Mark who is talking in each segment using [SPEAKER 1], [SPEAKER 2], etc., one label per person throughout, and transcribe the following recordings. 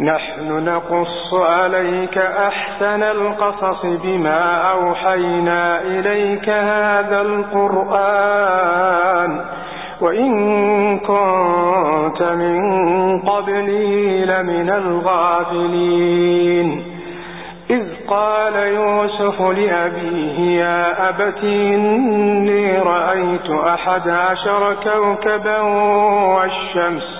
[SPEAKER 1] نحن نقص عليك أحسن القصص بما أوحينا إليك هذا القرآن. وإن كنت من قبله لمن الغافلين. إذ قال يوسف لأبيه يا أبت إني رأيت أحد عشر كوكبا والشمس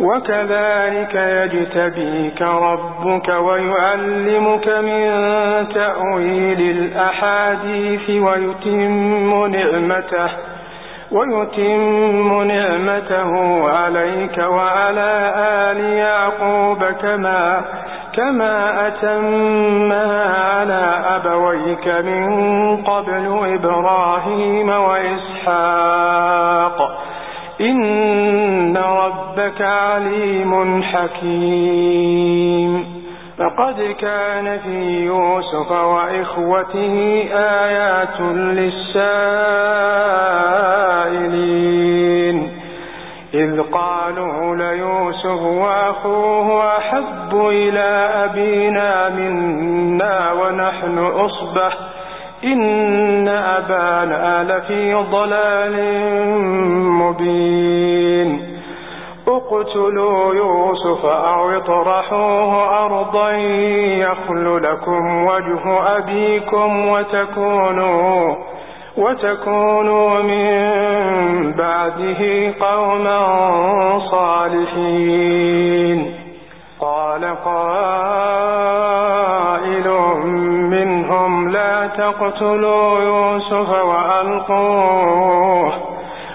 [SPEAKER 1] وكذلك يجتبيك ربك ويعلمك من تأويل الأحاديث ويتم نعمته ويتم نعمته عليك وعلى آل يعقوب كما كما أتمها على أبويك من قبل إبراهيم وإسحاق. إن ربك عليم حكيم. فقد كان في يوسف وإخوته آيات للسائلين. إذ قالوا ليوسف وأخوه أحب إلى أبينا منا ونحن أصبح. إن أبانا لفي ضلال مبين. اقتلوا يوسف أو اطرحوه أرضا يخل لكم وجه أبيكم وتكونوا وتكونوا من بعده قوما صالحين. قال قائل منهم لا تقتلوا يوسف وألقوه.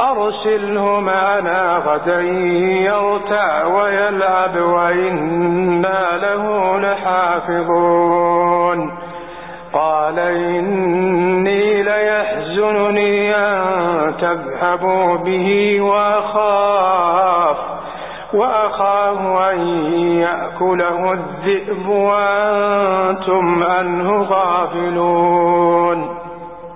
[SPEAKER 1] أرسله معنا غدا يرتع ويلعب وإنا له لحافظون. قال إني ليحزنني أن تذهبوا به وأخاف وأخاف أن يأكله الذئب وأنتم عنه غافلون.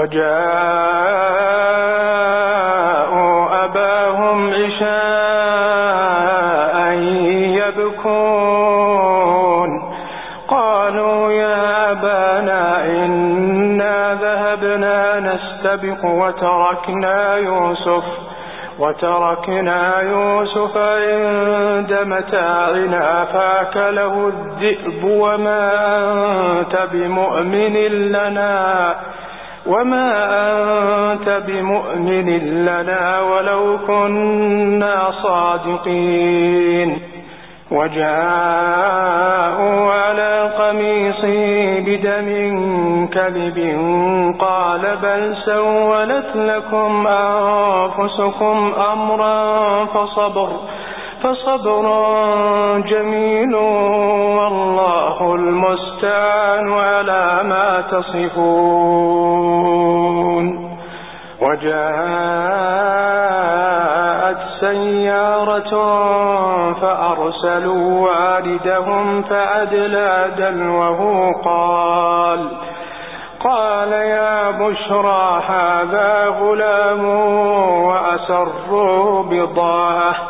[SPEAKER 1] وجاءوا أباهم عشاء يبكون. قالوا يا أبانا إنا ذهبنا نستبق وتركنا يوسف وتركنا يوسف عند متاعنا فأكله الذئب وما أنت بمؤمن لنا. وما أنت بمؤمن لنا ولو كنا صادقين وجاءوا على قميصه بدم كذب قال بل سولت لكم أنفسكم أمرا فصبر فصبر جميل والله المستعان على ما تصفون. وجاءت سيارة فأرسلوا واردهم فأدلى دلوه قال قال يا بشرى هذا غلام وأسروا بضاعة.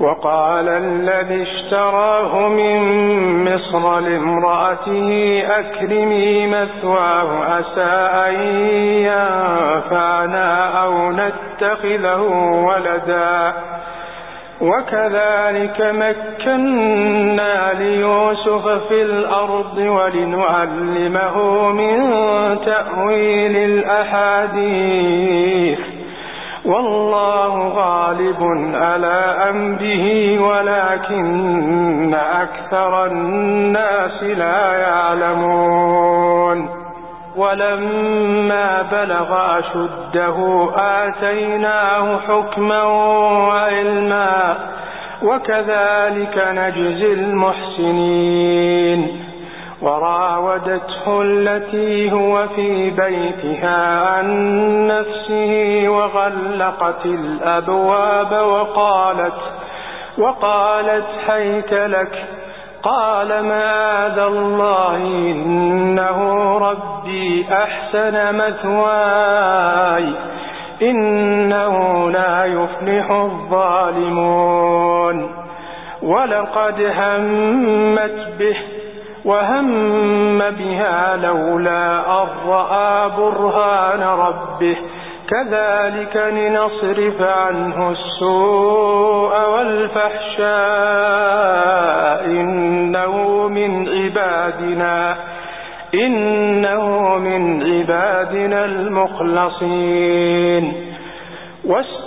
[SPEAKER 1] وقال الذي اشتراه من مصر لامرأته أكرمي مثواه أسى أن ينفعنا أو نتخذه ولدا. وكذلك مكنا ليوسف في الأرض ولنعلمه من تأويل الأحاديث. والله غالب على أمره ولكن أكثر الناس لا يعلمون. ولما بلغ أشده آتيناه حكما وعلما وكذلك نجزي المحسنين. وراودته التي هو في بيتها عن نفسه وغلقت الأبواب وقالت وقالت حيت لك قال معاذ الله إنه ربي أحسن مثواي إنه لا يفلح الظالمون. ولقد همت به وهم بها لولا أن رأى برهان ربه كذلك لنصرف عنه السوء والفحشاء إنه من عبادنا إنه من عبادنا المخلصين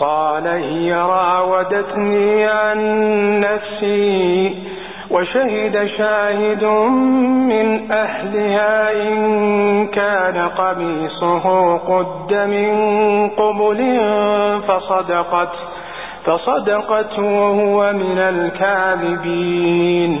[SPEAKER 1] قال هي راودتني عن نفسي وشهد شاهد من أهلها إن كان قميصه قد من قبل فصدقت فصدقت وهو من الكاذبين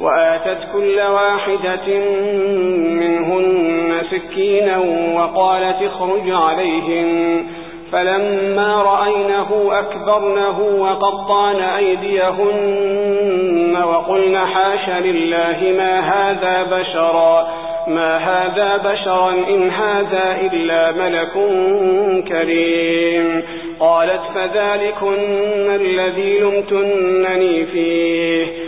[SPEAKER 2] وآتت كل واحدة منهن سكينا وقالت اخرج عليهن فلما رأينه أكبرنه وقطان أيديهن وقلن حاش لله ما هذا بشرا ما هذا بشرا إن هذا إلا ملك كريم. قالت فذلكن الذي لمتنني فيه.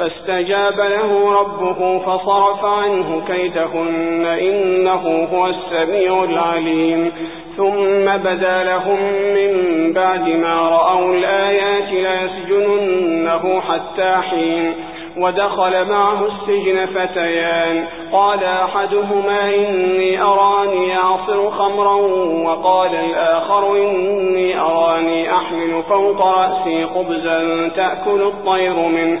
[SPEAKER 2] فاستجاب له ربه فصرف عنه كيدهن إنه هو السميع العليم. ثم بدا لهم من بعد ما رأوا الآيات ليسجننه حتى حين ودخل معه السجن فتيان. قال أحدهما إني أراني أعصر خمرا وقال الآخر إني أراني أحمل فوق رأسي خبزا تأكل الطير منه.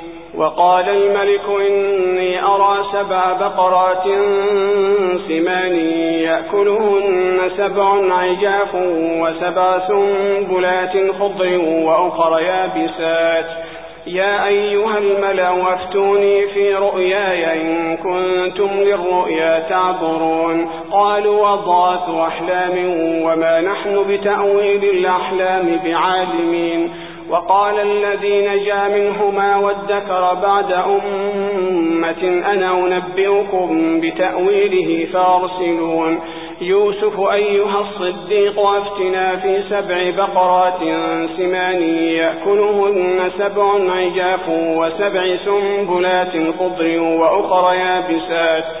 [SPEAKER 2] وقال الملك إني أرى سبع بقرات سمان يأكلهن سبع عجاف وسبع سنبلات خضر وأخر يابسات. يا أيها الملأ افتوني في رؤياي إن كنتم للرؤيا تعبرون. قالوا وضعت أحلام وما نحن بتأويل الأحلام بعالمين. وقال الذي نجا منهما وادكر بعد أمة أنا أنبئكم بتأويله فأرسلون. يوسف أيها الصديق أفتنا في سبع بقرات سمان يأكلهن سبع عجاف وسبع سنبلات خضر وأخر يابسات.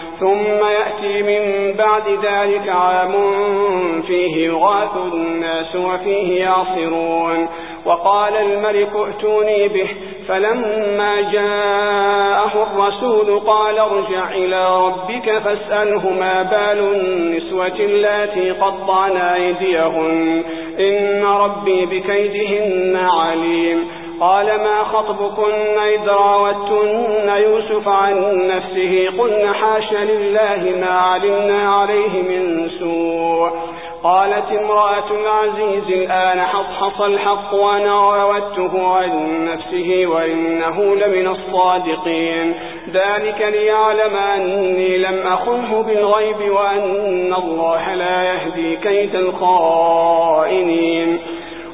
[SPEAKER 2] ثم يأتي من بعد ذلك عام فيه يغاث الناس وفيه يعصرون. وقال الملك ائتوني به. فلما جاءه الرسول قال ارجع إلى ربك فاسأله ما بال النسوة التي قطعن أيديهن. إن ربي بكيدهن عليم. قال ما خطبكن إذ راوتن يوسف عن نفسه قلن حاش لله ما علمنا عليه من سوء قالت امرأة العزيز الآن حصحص الحق وأنا راودته عن نفسه وإنه لمن الصادقين ذلك ليعلم أني لم أخنه بالغيب وأن الله لا يهدي كيد الخائنين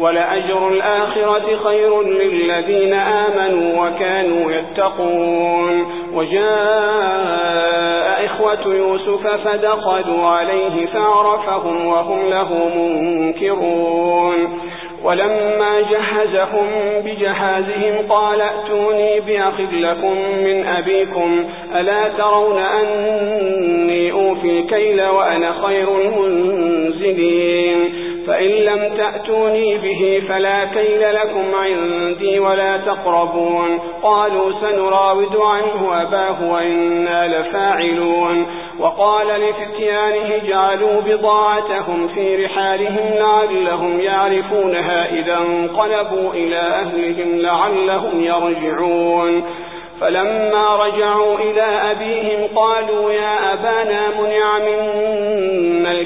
[SPEAKER 2] ولأجر الآخرة خير للذين آمنوا وكانوا يتقون. وجاء إخوة يوسف فدخلوا عليه فعرفهم وهم له منكرون. ولما جهزهم بجهازهم قال ائتوني بأخ لكم من أبيكم ألا ترون أني أوفي الكيل وأنا خير المنزلين؟ فإن لم تأتوني به فلا كيل لكم عندي ولا تقربون. قالوا سنراود عنه أباه وإنا لفاعلون. وقال لفتيانه جعلوا بضاعتهم في رحالهم لعلهم يعرفونها إذا انقلبوا إلى أهلهم لعلهم يرجعون. فلما رجعوا إلى أبيهم قالوا يا أبانا منع منا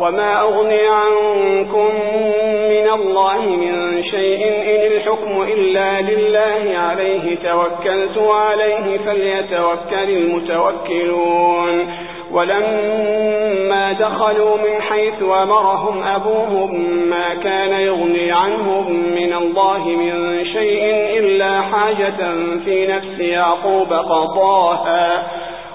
[SPEAKER 2] وما أغني عنكم من الله من شيء إن الحكم إلا لله عليه توكلت عليه فليتوكل المتوكلون ولما دخلوا من حيث أمرهم أبوهم ما كان يغني عنهم من الله من شيء إلا حاجة في نفس يعقوب قضاها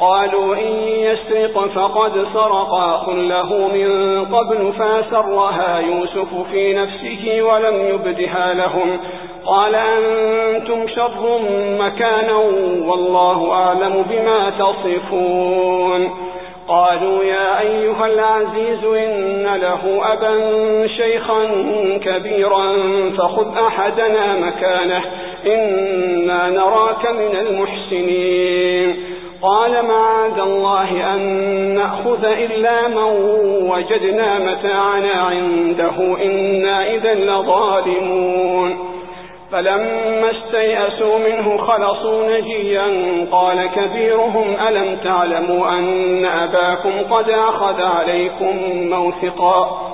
[SPEAKER 2] قالوا إن يسرق فقد سرق أخ له من قبل فأسرها يوسف في نفسه ولم يبدها لهم. قال أنتم شر مكانا والله أعلم بما تصفون. قالوا يا أيها العزيز إن له أبا شيخا كبيرا فخذ أحدنا مكانه إنا نراك من المحسنين. قال معاذ الله أن نأخذ إلا من وجدنا متاعنا عنده إنا إذا لظالمون. فلما استيأسوا منه خلصوا نجيا قال كبيرهم ألم تعلموا أن أباكم قد أخذ عليكم موثقا؟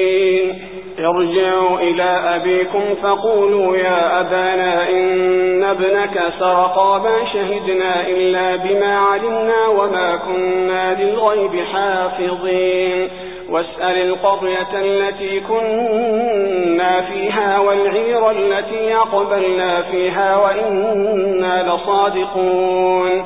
[SPEAKER 2] ارجعوا إلى أبيكم فقولوا يا أبانا إن ابنك سرقا ما شهدنا إلا بما علمنا وما كنا للغيب حافظين. واسأل القرية التي كنا فيها والعير التي أقبلنا فيها وإنا لصادقون.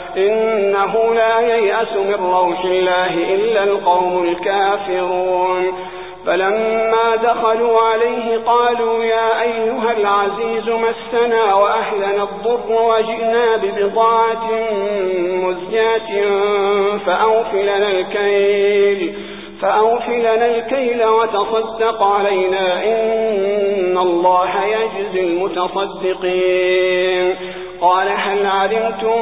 [SPEAKER 2] إنه لا ييأس من روح الله إلا القوم الكافرون. فلما دخلوا عليه قالوا يا أيها العزيز مسنا وأهلنا الضر وجئنا ببضاعة مزجاة فأوفلنا الكيل فأوفلنا الكيل وتصدق علينا إن الله يجزي المتصدقين. قال هل علمتم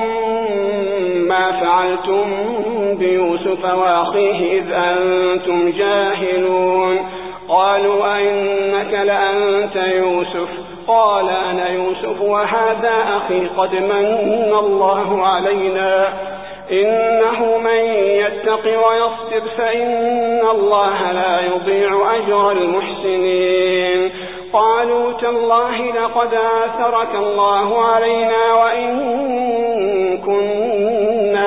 [SPEAKER 2] ما فعلتم بيوسف وأخيه إذ أنتم جاهلون. قالوا أئنك لأنت يوسف؟ قال أنا يوسف وهذا أخي قد من الله علينا. إنه من يتق ويصبر فإن الله لا يضيع أجر المحسنين. قالوا تالله لقد آثرك الله علينا وإن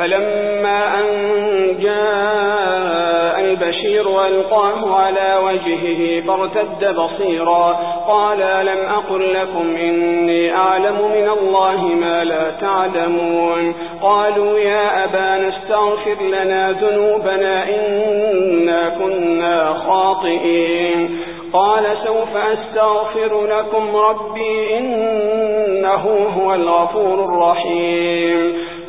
[SPEAKER 2] فلما أن جاء البشير والقاه على وجهه فارتد بصيرا قال لم أقل لكم إني أعلم من الله ما لا تعلمون قالوا يا أبانا استغفر لنا ذنوبنا إنا كنا خاطئين قال سوف أستغفر لكم ربي إنه هو الغفور الرحيم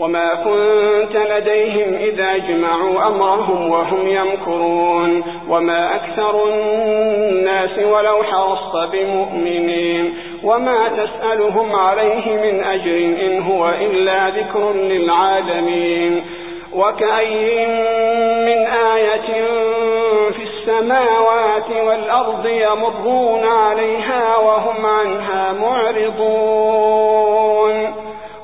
[SPEAKER 2] وما كنت لديهم إذا جمعوا أمرهم وهم يمكرون وما أكثر الناس ولو حرصت بمؤمنين وما تسألهم عليه من أجر إن هو إلا ذكر للعالمين وكأي من آية في السماوات والأرض يمرون عليها وهم عنها معرضون